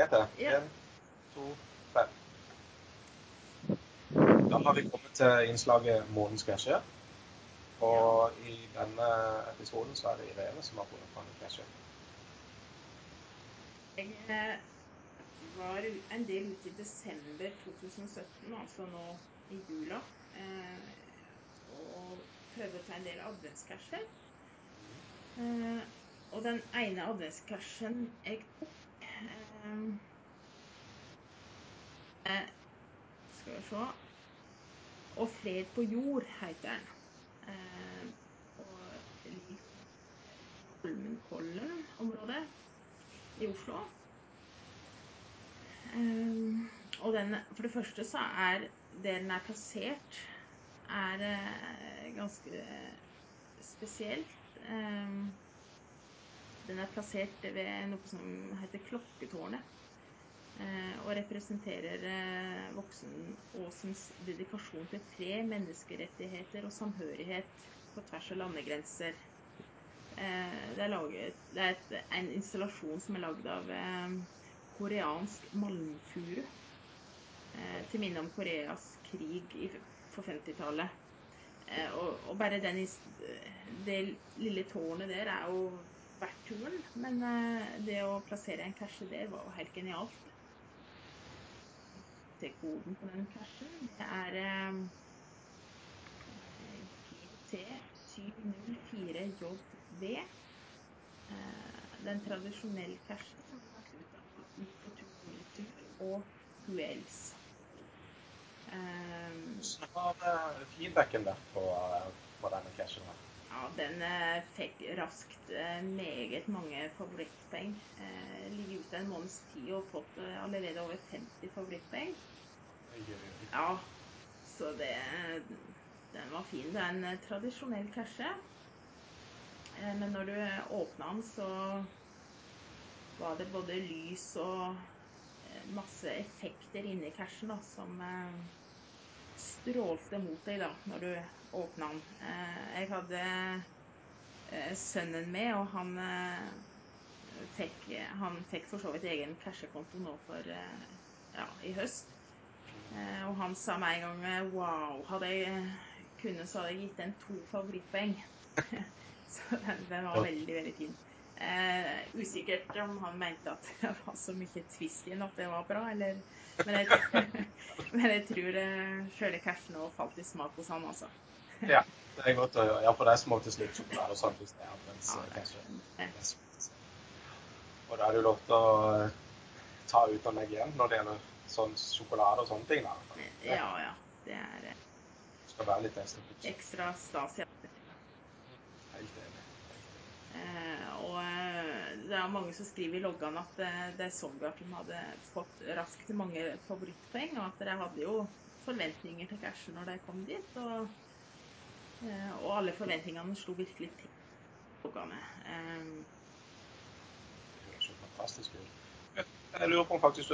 Vet jeg. Ja. En, to, tre. Da har vi kommet til innslaget Månens cashe. Og i denne episoden så er det Irene som har funnet fram en cashe. Jeg eh, var en del ute i desember 2017, altså nå i jula, eh, og prøvde å ta en del adventscasher. Eh, og den ene adventskrasjen jeg tok eh, eh, Skal vi se Og Fred på jord heter den. Eh, og ligger Holmenkollen-området i Oslo. Eh, og den, for det første så er det den er plassert, er eh, ganske spesielt. Den er plassert ved noe som heter Klokketårnet. eh, og representerer voksen Voksenåsens dedikasjon til fred, menneskerettigheter og samhørighet på tvers av landegrenser. Eh, det er, laget, det er et, en installasjon som er lagd av eh, koreansk malmfuru. Eh, til minne om Koreas krig på 50-tallet. Eh, og, og bare den, det lille tårnet der er jo verdt turen. Men eh, det å plassere en cashe der var jo helt genialt. Se koden på den cashen, det er eh, GT704JV. Eh, Det er en tradisjonell cache som er lagt ut av Infotur og Huels. Hvordan har eh, feedbacken vært på, eh, på denne cashen her? Ja, den eh, fikk raskt eh, meget mange favorittpoeng. Eh, ligger ute en måneds tid og fått eh, allerede over 50 favorittpoeng. Ja, så det Den var fin. Det er en tradisjonell cashe. Men når du åpna den, så var det både lys og masse effekter inni cashen da, som eh, strålte mot deg da, når du åpna den. Eh, Jeg hadde eh, sønnen med, og han eh, fikk, han fikk for så vidt egen cashekonto nå for ja, i høst. Og han sa med en gang Wow, hadde jeg kunne, så hadde jeg gitt den to favorittpoeng. så den, den var veldig, veldig fin. Eh, usikkert om han mente at det var så mye twist i den at det var bra, eller Men jeg, men jeg tror eh, sjøle cashen òg falt i smak hos han, altså. Ja, det er godt å høre. Ja, for det til slutt sjokolade og sånn hvis det er advents Ja, eh, Og da er det jo lov til å eh, ta ut og legge igjen når det gjelder sånn sjokolade og sånne ting. da. ja, ja. Det er eh, Det skal være litt ekstra ekstra stas. Ja. Helt enig. Eh, og eh, det er mange som skriver i loggene at det de så jo hadde fått raskt mange favorittpoeng, og at de hadde jo forventninger til cashen når de kom dit. Og, eh, og alle forventningene slo virkelig til loggene. Eh, Det er så fantastisk ut. Jeg, lurer på om faktisk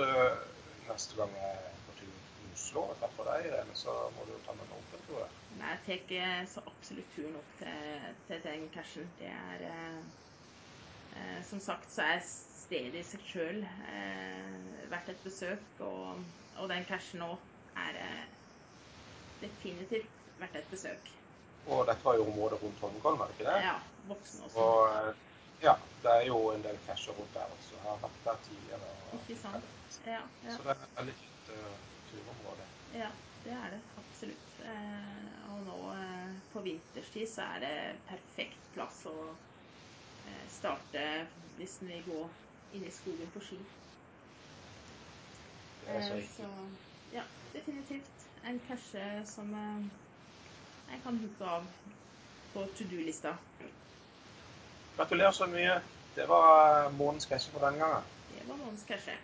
neste gang jeg får til Oslo og treffer deg, eller så må du ta med meg opp en tur. Nei, jeg tar eh, så absolutt turen opp til, til den cashen. Det er eh, eh, Som sagt så er stedet i seg sjøl eh, verdt et besøk, og, og den cashen nå er eh, definitivt verdt et besøk. Og dette var jo området rundt Holmenkollen, var det ikke det? Ja, voksen også. Og ja, det er jo en del casher rundt der også. Jeg har vært der tidligere. Ikke sant? Ja, ja, Så det er et veldig fint uh, turområde. ja, det er det absolutt. Eh, og nå eh, på vinterstid så er det perfekt plass å eh, starte hvis en vil gå inn i skogen på ski. Det er så Eh. Ja, definitivt en cashe som eh, jeg kan booke av på to do-lista. Gratulerer så mye. Det var månedens cashe for denne gangen. Det var månedens cashe.